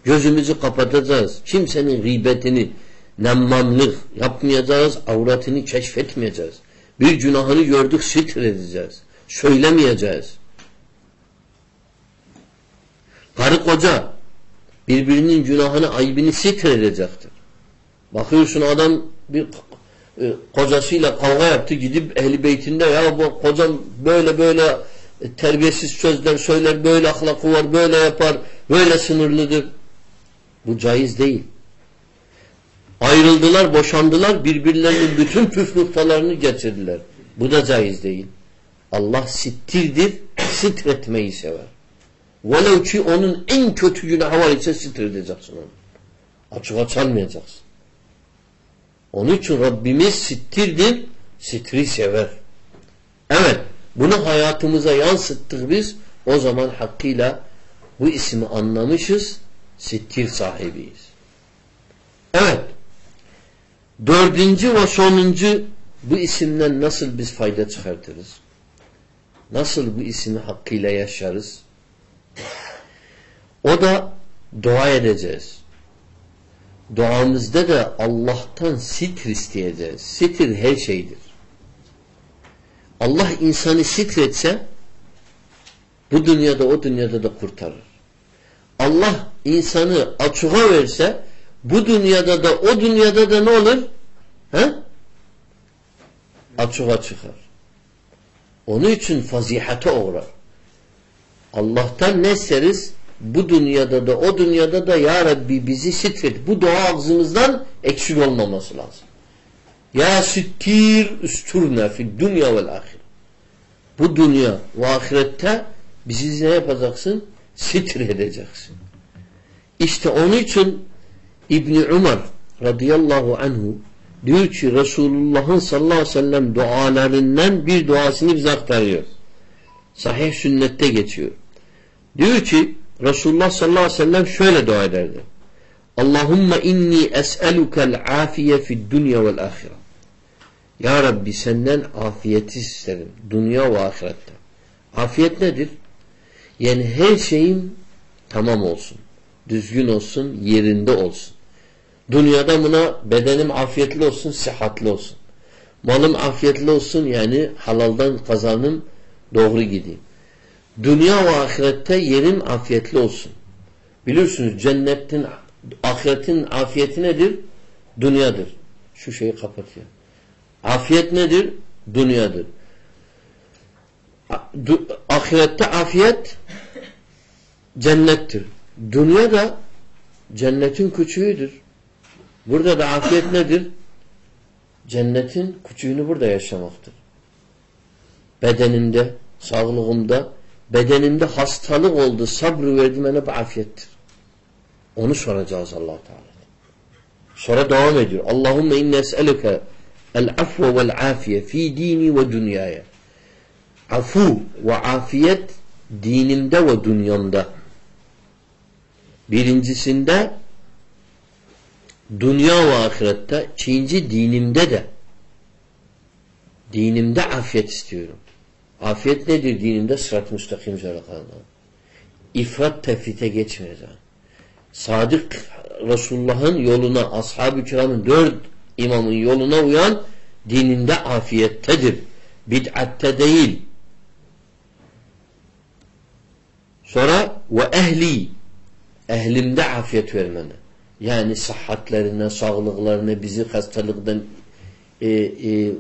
Gözümüzü kapatacağız. Kimsenin gıybetini, nemmamlık yapmayacağız, avratını keşfetmeyeceğiz. Bir günahını gördük sitir edeceğiz. Söylemeyeceğiz. Karı koca birbirinin günahını, ayıbını sitir edecektir. Bakıyorsun adam bir e, kocasıyla kavga yaptı gidip ehli beytinde ya bu kocam böyle böyle terbiyesiz sözler söyler, böyle ahlakı var, böyle yapar, böyle sınırlıdır. Bu caiz değil. Ayrıldılar, boşandılar, birbirlerinin bütün püf noktalarını getirdiler. Bu da caiz değil. Allah sittirdir, sitretmeyi sever. Velev ki onun en kötü günahı var ise sitredeceksin onu. Açığa çalmayacaksın. Onun için Rabbimiz sittirdir, sitri sever. Evet, bunu hayatımıza yansıttık biz, o zaman hakkıyla bu ismi anlamışız, sittir sahibiyiz. Evet, dördüncü ve sonuncu bu isimden nasıl biz fayda çıkartırız? Nasıl bu ismi hakkıyla yaşarız? O da dua edeceğiz. Duamızda da Allah'tan sitir isteyeceğiz. Sitir her şeydir. Allah insanı sitretse bu dünyada o dünyada da kurtarır. Allah insanı açığa verse bu dünyada da o dünyada da ne olur? He? Açığa çıkar. Onun için fazihate uğrar. Allah'tan ne isteriz? Bu dünyada da o dünyada da Ya Rabbi bizi sitret. Bu dua ağzımızdan eksik olmaması lazım. Ya sittir üsturna fi dünya vel ahir. Bu dünya ve ahirette bizi ne yapacaksın? Sitir edeceksin. İşte onun için İbni Umar radıyallahu anhu diyor ki Resulullah'ın sallallahu aleyhi ve sellem dualarından bir duasını bize aktarıyor. Sahih sünnette geçiyor. Diyor ki Resulullah sallallahu aleyhi ve sellem şöyle dua ederdi. Allahümme inni es'elukel afiye fid dünya vel ahire. Ya Rabbi senden afiyeti isterim. Dünya ve ahirette. Afiyet nedir? Yani her şeyim tamam olsun. Düzgün olsun, yerinde olsun. Dünyada buna bedenim afiyetli olsun, sıhhatli olsun. Malım afiyetli olsun yani halaldan kazanım doğru gideyim. Dünya ve ahirette yerin afiyetli olsun. Biliyorsunuz cennetin, ahiretin afiyeti nedir? Dünyadır. Şu şeyi kapatıyor. Afiyet nedir? Dünyadır. Ahirette afiyet cennettir. Dünya da cennetin küçüğüdür. Burada da afiyet nedir? Cennetin küçüğünü burada yaşamaktır. Bedeninde, sağlığımda, bedeninde hastalık oldu, sabrı verdim bana bu afiyettir. Onu soracağız allah Teala. Sonra devam ediyor. Allahümme inne es'eluke el-afve vel-afiye fi dini ve dünyaya. Afu ve afiyet dinimde ve dünyamda. Birincisinde dünya ve ahirette, ikinci dinimde de dinimde afiyet istiyorum. Afiyet nedir dinimde? Sırat-ı müstakim kalmak. İfrat tefrite geçmeyeceğim. Sadık Resulullah'ın yoluna, ashab-ı kiramın dört imamın yoluna uyan dininde afiyettedir. Bid'atte değil. Sonra ve ehli ehlimde afiyet vermene. Yani sıhhatlerine, sağlıklarına, bizi hastalıktan e, e,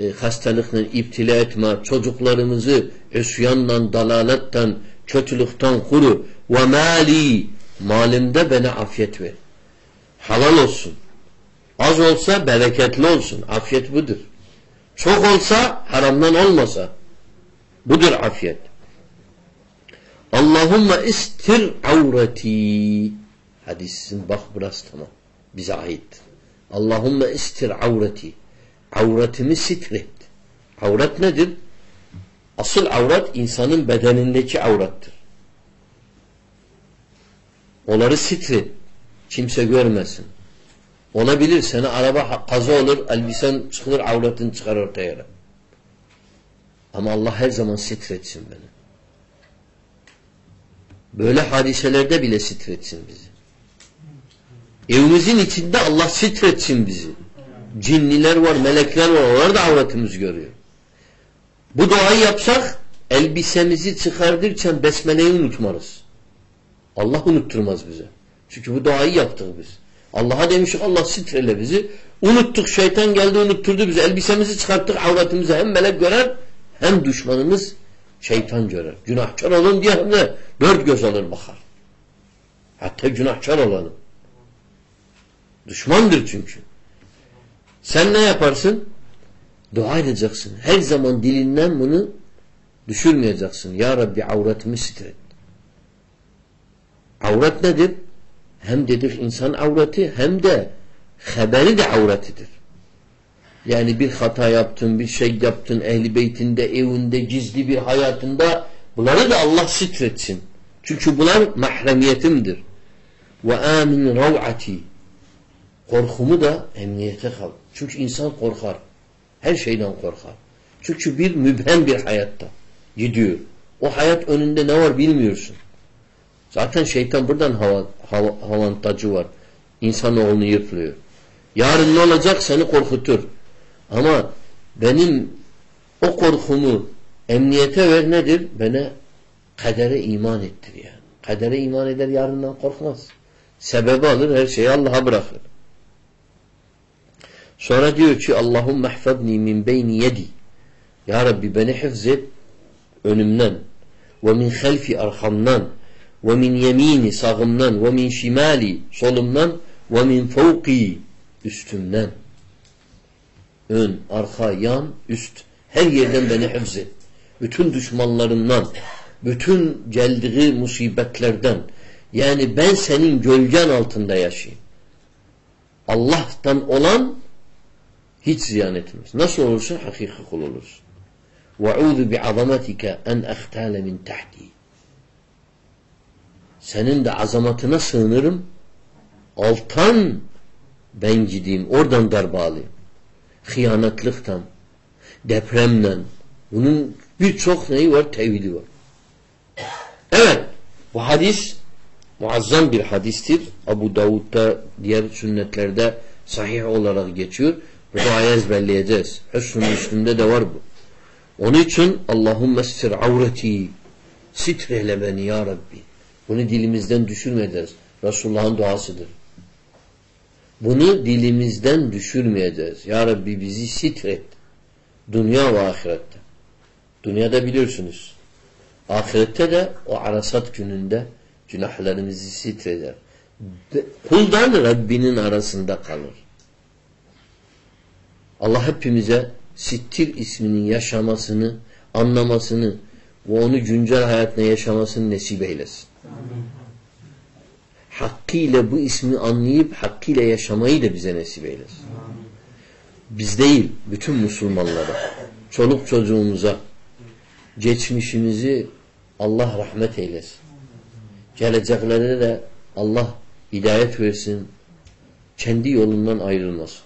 e, hastalıkla iptila etme, çocuklarımızı üsyanla, dalaletten, kötülükten kuru ve mali malimde bana afiyet ver. Halal olsun. Az olsa bereketli olsun. Afiyet budur. Çok olsa haramdan olmasa budur afiyet. Allahümme istir avreti hadisin bak burası tamam. Bize ait. Allahümme istir avreti avretimi sitret. Avret nedir? Asıl avret insanın bedenindeki avrattır. Onları sitret. Kimse görmesin. Olabilir seni araba kaza olur, elbisen çıkılır, avretin çıkar ortaya. Ama Allah her zaman sitretsin beni. Böyle hadiselerde bile sitretsin bizi. Evimizin içinde Allah sitretsin bizi. Cinniler var, melekler var. Onlar da avretimizi görüyor. Bu duayı yapsak elbisemizi çıkardırken besmeleyi unutmarız. Allah unutturmaz bize. Çünkü bu duayı yaptık biz. Allah'a demişik Allah sitrele bizi. Unuttuk şeytan geldi unutturdu bizi. Elbisemizi çıkarttık avretimizi hem melek görer hem düşmanımız şeytan görer. Günahkar olun diye hem de dört göz alır bakar. Hatta günahkar olanı. Düşmandır çünkü. Sen ne yaparsın? Dua edeceksin. Her zaman dilinden bunu düşürmeyeceksin. Ya Rabbi avretimi sitret. Avret nedir? Hem dedik insan avreti hem de haberi de avretidir. Yani bir hata yaptın, bir şey yaptın ehli beytinde, evinde, gizli bir hayatında bunları da Allah sitretsin. Çünkü bunlar mahremiyetimdir. Ve amin rav'ati Korkumu da emniyete kal. Çünkü insan korkar. Her şeyden korkar. Çünkü bir mübhem bir hayatta gidiyor. O hayat önünde ne var bilmiyorsun. Zaten şeytan buradan hava, hava, avantajı var. İnsanoğlunu yırtlıyor. Yarın ne olacak seni korkutur. Ama benim o korkumu emniyete ver nedir? Bana kadere iman ettir yani. Kadere iman eder yarından korkmaz. Sebebi alır her şeyi Allah'a bırakır. Sonra diyor ki Allahümme hfadni min beyni yedi. Ya Rabbi beni hıfz önümden ve min halfi arkamdan ve min yemini sağımdan ve min şimali solumdan ve min fevki üstümden. Ön, arka, yan, üst. Her yerden beni hıfz Bütün düşmanlarımdan, bütün geldiği musibetlerden. Yani ben senin gölgen altında yaşayayım. Allah'tan olan hiç ziyan etmez. Nasıl olursun? Hakiki kul olursun. وَعُوذُ بِعَظَمَتِكَ en اَخْتَالَ min tahti. Senin de azamatına sığınırım. Altan ben gideyim. Oradan darbe alayım. Hıyanetlikten, depremden. Bunun birçok neyi var? Tevhidi var. Evet. Bu hadis muazzam bir hadistir. Abu Davud'da diğer sünnetlerde sahih olarak geçiyor. Bu duayı ezberleyeceğiz. Hüsnü Müslüm'de de var bu. Onun için Allahümme estir avreti Sitreyle beni ya Rabbi. Bunu dilimizden düşürmeyeceğiz. Resulullah'ın duasıdır. Bunu dilimizden düşürmeyeceğiz. Ya Rabbi bizi sitret. Dünya ve ahirette. Dünyada biliyorsunuz. Ahirette de o arasat gününde günahlarımızı sitreder. Kuldan Rabbinin arasında kalır. Allah hepimize sittir isminin yaşamasını, anlamasını ve onu güncel hayatına yaşamasını nasip eylesin. Hakkıyla bu ismi anlayıp hakkıyla yaşamayı da bize nasip eylesin. Biz değil, bütün Müslümanlara, çoluk çocuğumuza, geçmişimizi Allah rahmet eylesin. Geleceklere de Allah hidayet versin. Kendi yolundan ayrılmasın.